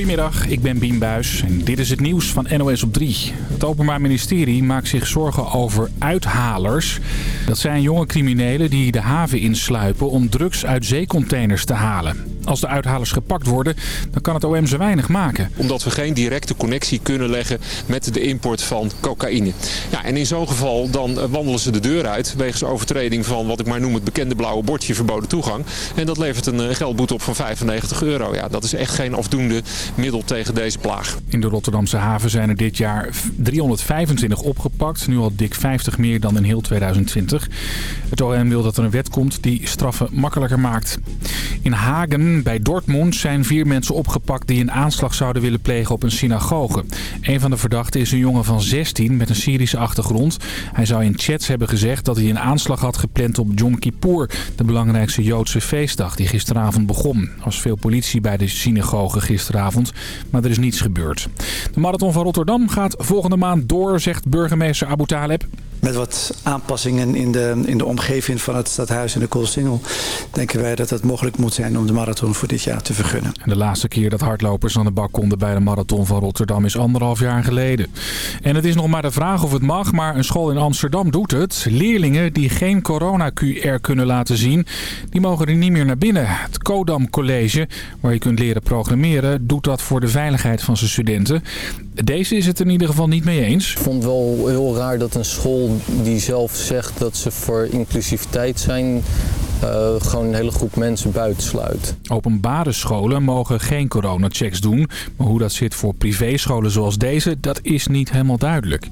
Goedemiddag, ik ben Bien Buis en dit is het nieuws van NOS op 3. Het Openbaar Ministerie maakt zich zorgen over uithalers. Dat zijn jonge criminelen die de haven insluipen om drugs uit zeecontainers te halen. Als de uithalers gepakt worden, dan kan het OM ze weinig maken. Omdat we geen directe connectie kunnen leggen met de import van cocaïne. Ja, en in zo'n geval dan wandelen ze de deur uit wegens overtreding van wat ik maar noem het bekende blauwe bordje verboden toegang. En dat levert een eh, geldboete op van 95 euro. Ja, dat is echt geen afdoende middel tegen deze plaag. In de Rotterdamse haven zijn er dit jaar 325 opgepakt. Nu al dik 50 meer dan in heel 2020. Het OM wil dat er een wet komt die straffen makkelijker maakt. In Hagen bij Dortmund zijn vier mensen opgepakt die een aanslag zouden willen plegen op een synagoge. Een van de verdachten is een jongen van 16 met een Syrische achtergrond. Hij zou in chats hebben gezegd dat hij een aanslag had gepland op Yom Kippur, de belangrijkste Joodse feestdag die gisteravond begon. Er was veel politie bij de synagoge gisteravond, maar er is niets gebeurd. De marathon van Rotterdam gaat volgende maand door, zegt burgemeester Abu Taleb. Met wat aanpassingen in de, in de omgeving van het stadhuis en de Koolsingel... denken wij dat het mogelijk moet zijn om de marathon voor dit jaar te vergunnen. De laatste keer dat hardlopers aan de bak konden bij de marathon van Rotterdam is anderhalf jaar geleden. En het is nog maar de vraag of het mag, maar een school in Amsterdam doet het. Leerlingen die geen corona-QR kunnen laten zien, die mogen er niet meer naar binnen. Het Kodam College, waar je kunt leren programmeren, doet dat voor de veiligheid van zijn studenten. Deze is het in ieder geval niet mee eens. Ik vond het wel heel raar dat een school die zelf zegt dat ze voor inclusiviteit zijn... Uh, gewoon een hele groep mensen buitensluit. Openbare scholen mogen geen coronachecks doen. Maar hoe dat zit voor privéscholen zoals deze, dat is niet helemaal duidelijk.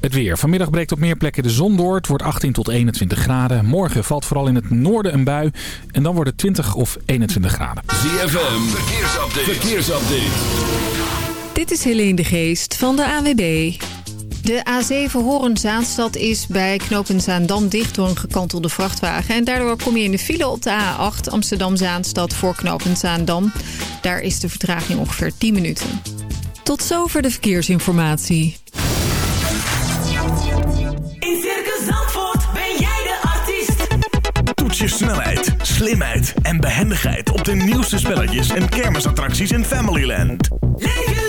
Het weer. Vanmiddag breekt op meer plekken de zon door. Het wordt 18 tot 21 graden. Morgen valt vooral in het noorden een bui. En dan wordt het 20 of 21 graden. ZFM. Verkeersupdate. Verkeersupdate. Dit is Helene de Geest van de AWB. De A7 Horen-Zaanstad is bij knooppunt Zaandam dicht door een gekantelde vrachtwagen. En daardoor kom je in de file op de A8 Amsterdam-Zaanstad voor knooppunt Zaandam. Daar is de vertraging ongeveer 10 minuten. Tot zover de verkeersinformatie. In Circus Zandvoort ben jij de artiest. Toets je snelheid, slimheid en behendigheid op de nieuwste spelletjes en kermisattracties in Familyland. Leef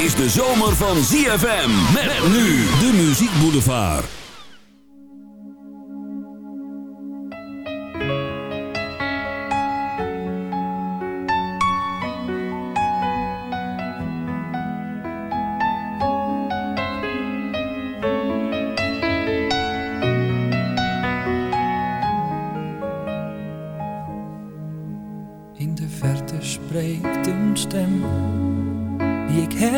Is de zomer van ZFM. Met nu de Muziek Boulevard. In de verte spreekt een stem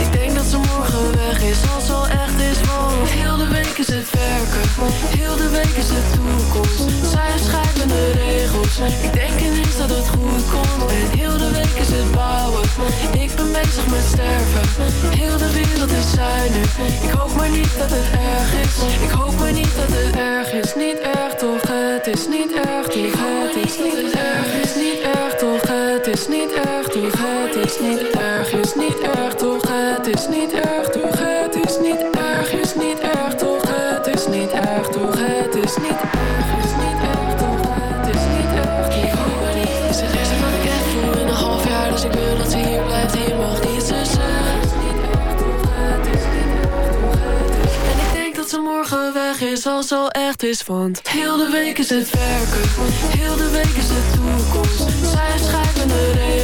ik denk dat ze morgen weg is, als al echt is Want heel de week is het werken, heel de week is het toekomst. Zij schrijven de regels, ik denk ineens dat het goed komt. En heel de week is het bouwen, ik ben bezig met sterven. Heel de wereld is nu, ik hoop maar niet dat het erg is. Ik hoop maar niet dat het erg is, niet erg toch, het is niet erg toch? Het is niet erg, is. Niet erg toch, het is niet erg toch? Het is niet erg, is. niet erg toch, het is niet erg toch is als al echt is Want heel de week is het werken Heel de week is de toekomst. Zij schrijven de regels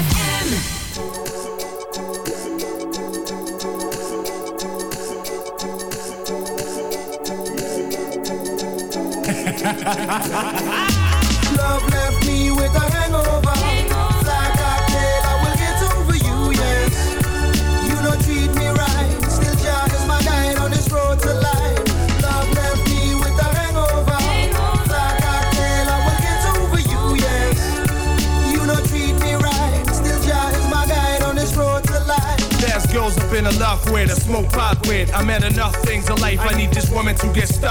life. I need this woman to get stuck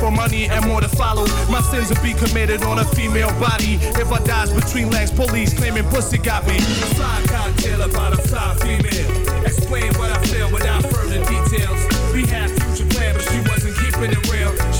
for money and more to follow. My sins will be committed on a female body. If I dies between legs, police claiming pussy got me. Side cocktail about a side female. Explain what I feel without further details. We had future plans, but she wasn't keeping it real. She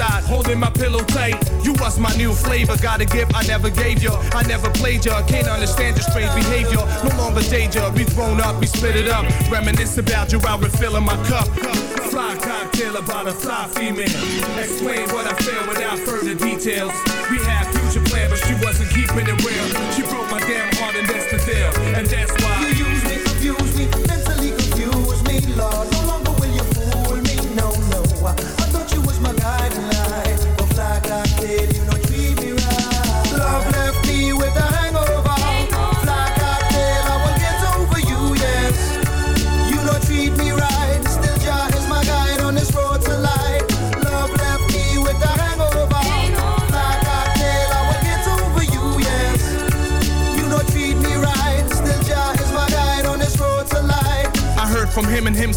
holding my pillow tight. You was my new flavor, got a gift I never gave you. I never played you, can't understand your strange behavior. No longer danger, we thrown up, we split it up. Reminisce about you while refilling my cup. Fly cocktail about a fly female. Explain what I feel without further details.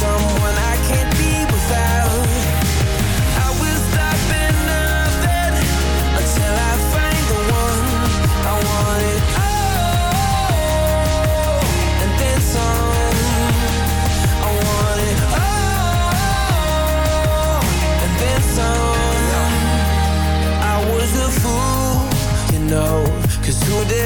someone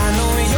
I know you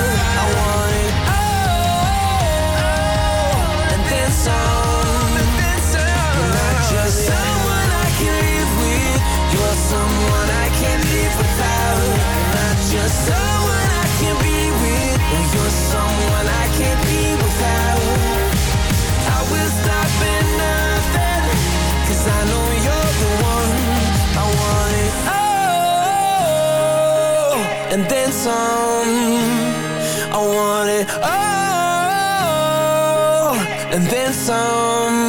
some I want it all. And then some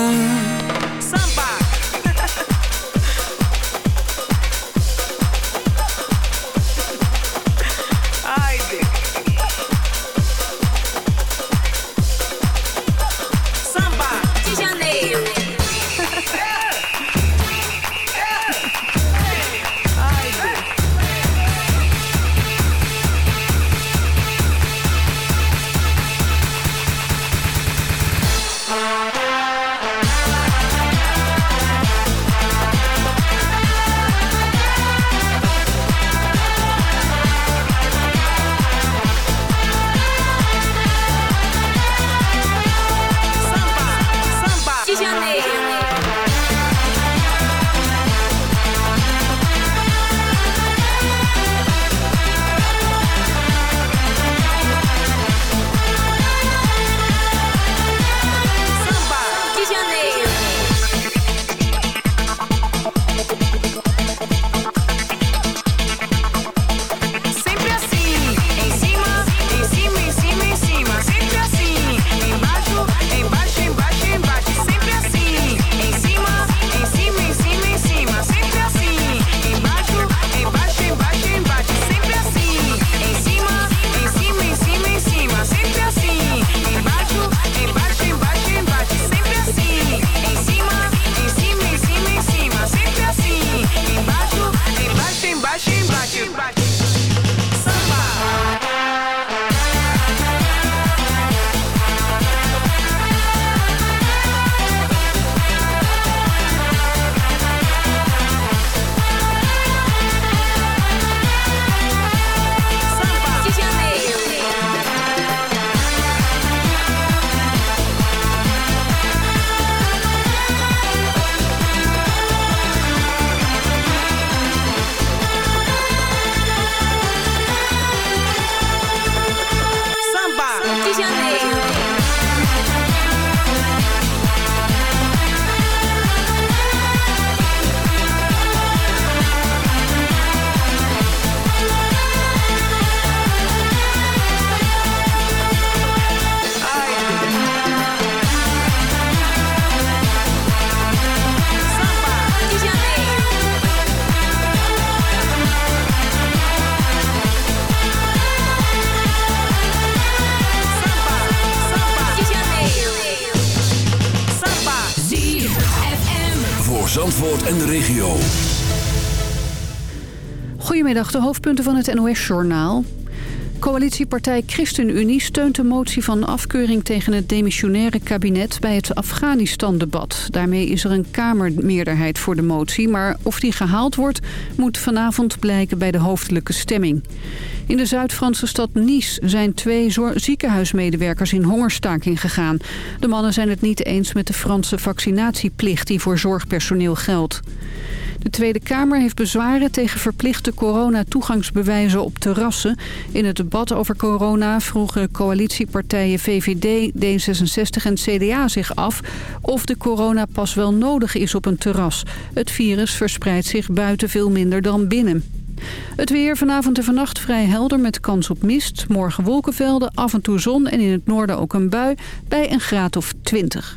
de hoofdpunten van het NOS-journaal. Coalitiepartij ChristenUnie steunt de motie van afkeuring tegen het demissionaire kabinet bij het Afghanistan-debat. Daarmee is er een kamermeerderheid voor de motie, maar of die gehaald wordt moet vanavond blijken bij de hoofdelijke stemming. In de Zuid-Franse stad Nice zijn twee ziekenhuismedewerkers in hongerstaking gegaan. De mannen zijn het niet eens met de Franse vaccinatieplicht die voor zorgpersoneel geldt. De Tweede Kamer heeft bezwaren tegen verplichte corona-toegangsbewijzen op terrassen. In het debat over corona vroegen coalitiepartijen VVD, D66 en CDA zich af... of de coronapas wel nodig is op een terras. Het virus verspreidt zich buiten veel minder dan binnen. Het weer vanavond en vannacht vrij helder met kans op mist. Morgen wolkenvelden, af en toe zon en in het noorden ook een bui bij een graad of 20.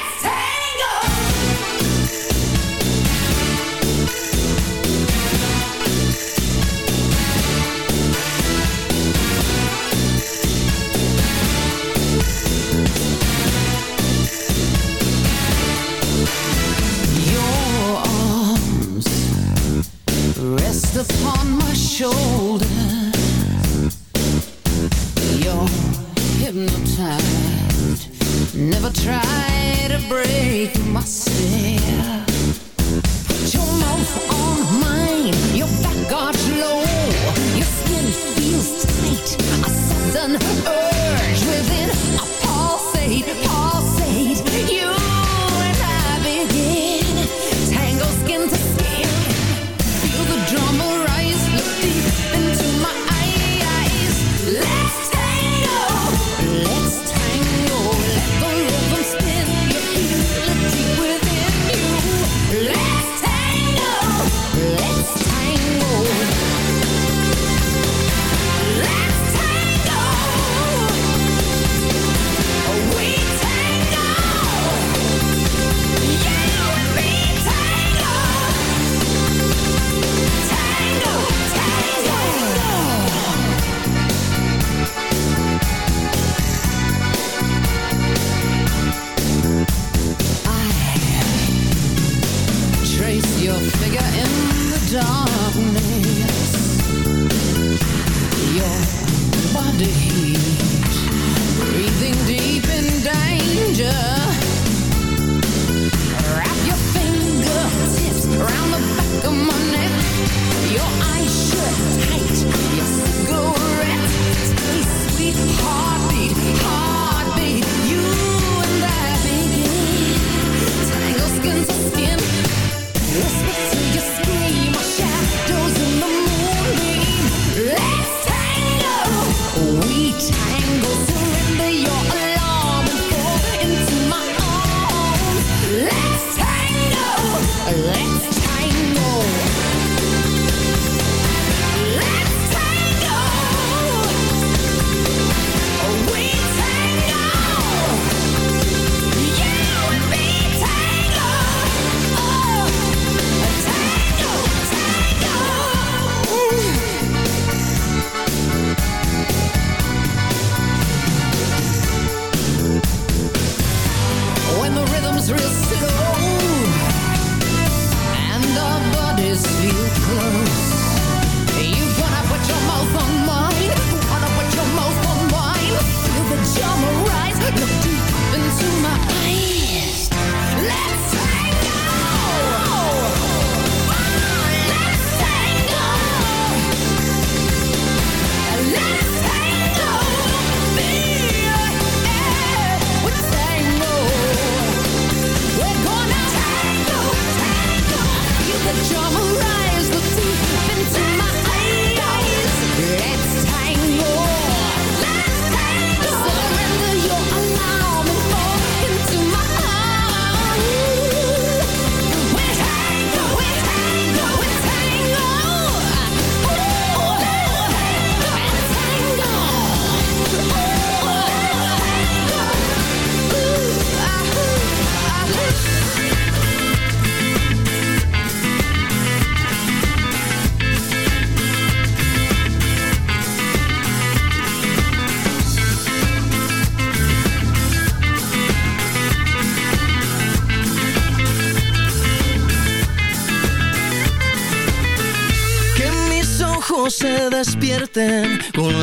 danger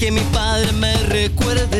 Que mi padre me recuerde.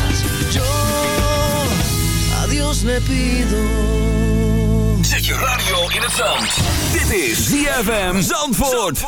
Dios le pido. Zet je radio in het zand. Dit is ZFM Zandvoort. We